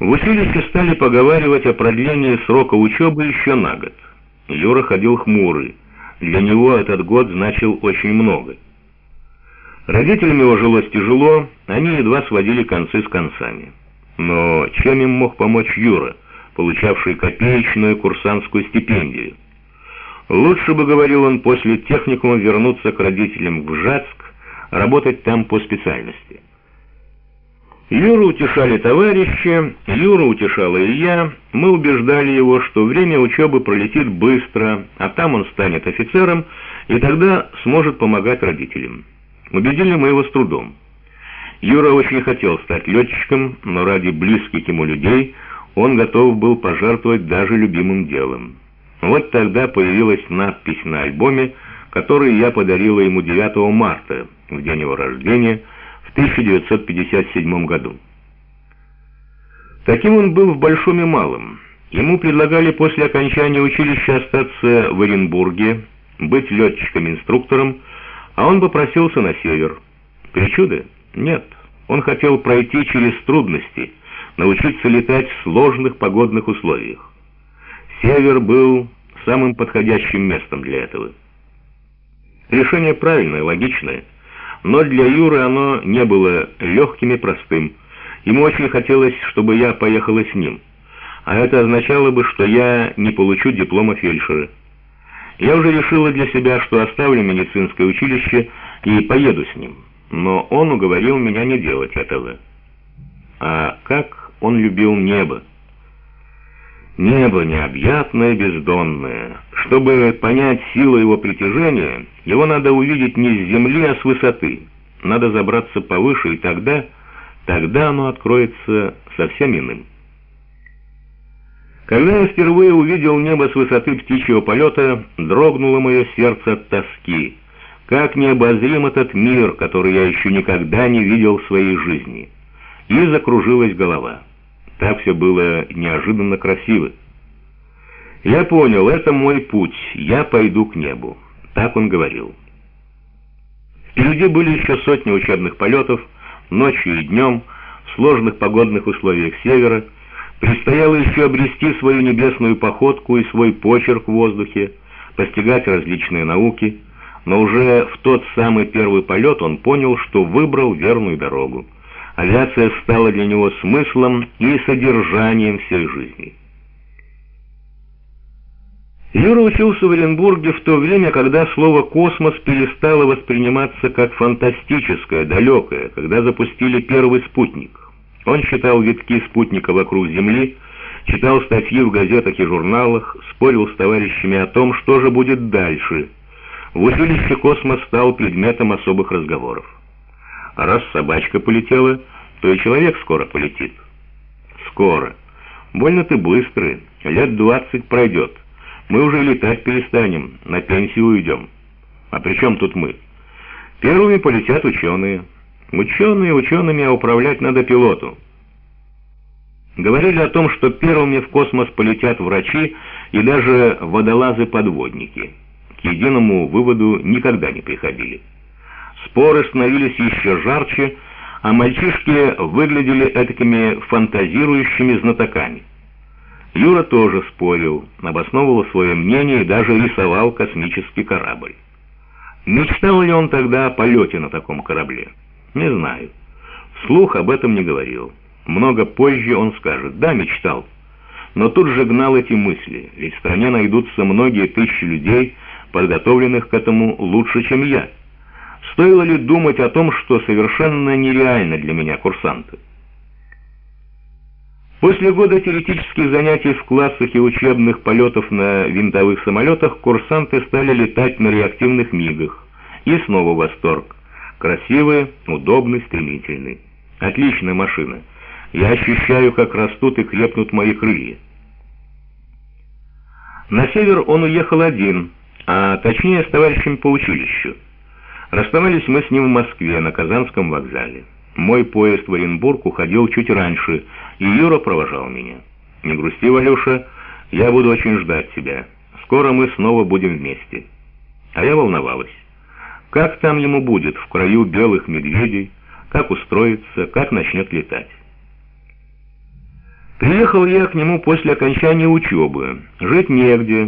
В училище стали поговаривать о продлении срока учебы еще на год. Юра ходил хмурый. Для него этот год значил очень много. Родителям его жилось тяжело, они едва сводили концы с концами. Но чем им мог помочь Юра, получавший копеечную курсантскую стипендию? Лучше бы, говорил он, после техникума вернуться к родителям в Жацк, работать там по специальности. Юру утешали товарищи, Юра утешала и я. Мы убеждали его, что время учебы пролетит быстро, а там он станет офицером, и тогда сможет помогать родителям. Убедили мы его с трудом. Юра очень хотел стать летчиком, но ради близких ему людей он готов был пожертвовать даже любимым делом. Вот тогда появилась надпись на альбоме, который я подарила ему 9 марта, в день его рождения, 1957 году. Таким он был в Большом и Малом. Ему предлагали после окончания училища остаться в Оренбурге, быть летчиком-инструктором, а он попросился на север. Причуды? Нет. Он хотел пройти через трудности, научиться летать в сложных погодных условиях. Север был самым подходящим местом для этого. Решение правильное, логичное – но для Юры оно не было легким и простым. Ему очень хотелось, чтобы я поехала с ним. А это означало бы, что я не получу диплома фельдшера. Я уже решила для себя, что оставлю медицинское училище и поеду с ним. Но он уговорил меня не делать этого. А как он любил небо! Небо необъятное, бездонное. Чтобы понять силу его притяжения, его надо увидеть не с земли, а с высоты. Надо забраться повыше, и тогда, тогда оно откроется совсем иным. Когда я впервые увидел небо с высоты птичьего полета, дрогнуло мое сердце от тоски. Как необозрим этот мир, который я еще никогда не видел в своей жизни. И закружилась голова. Так все было неожиданно красиво. Я понял, это мой путь, я пойду к небу. Так он говорил. Впереди были еще сотни учебных полетов, ночью и днем, в сложных погодных условиях севера. Предстояло еще обрести свою небесную походку и свой почерк в воздухе, постигать различные науки, но уже в тот самый первый полет он понял, что выбрал верную дорогу. Авиация стала для него смыслом и содержанием всей жизни. Юра учился в Оренбурге в то время, когда слово «космос» перестало восприниматься как фантастическое, далекое, когда запустили первый спутник. Он читал витки спутника вокруг Земли, читал статьи в газетах и журналах, спорил с товарищами о том, что же будет дальше. В училище космос стал предметом особых разговоров. А раз собачка полетела, то и человек скоро полетит. Скоро. Больно ты быстрый, лет двадцать пройдет. Мы уже летать перестанем, на пенсию уйдем. А при чем тут мы? Первыми полетят ученые. Ученые учеными, а управлять надо пилоту. Говорили о том, что первыми в космос полетят врачи и даже водолазы-подводники. К единому выводу никогда не приходили. Споры становились еще жарче, а мальчишки выглядели этакими фантазирующими знатоками. Юра тоже спорил, обосновывал свое мнение и даже рисовал космический корабль. Мечтал ли он тогда о полете на таком корабле? Не знаю. Вслух об этом не говорил. Много позже он скажет «да, мечтал». Но тут же гнал эти мысли, ведь в стране найдутся многие тысячи людей, подготовленных к этому лучше, чем я. Стоило ли думать о том, что совершенно нереально для меня курсанты? После года теоретических занятий в классах и учебных полетов на винтовых самолетах курсанты стали летать на реактивных мигах. И снова восторг. Красивый, удобный, стремительный. Отличная машина. Я ощущаю, как растут и крепнут мои крылья. На север он уехал один, а точнее с товарищем по училищу. Расставались мы с ним в Москве, на Казанском вокзале. Мой поезд в Оренбург уходил чуть раньше, и Юра провожал меня. «Не грусти, Валюша, я буду очень ждать тебя. Скоро мы снова будем вместе». А я волновалась. Как там ему будет в краю белых медведей, как устроится, как начнет летать. Приехал я к нему после окончания учебы. Жить негде,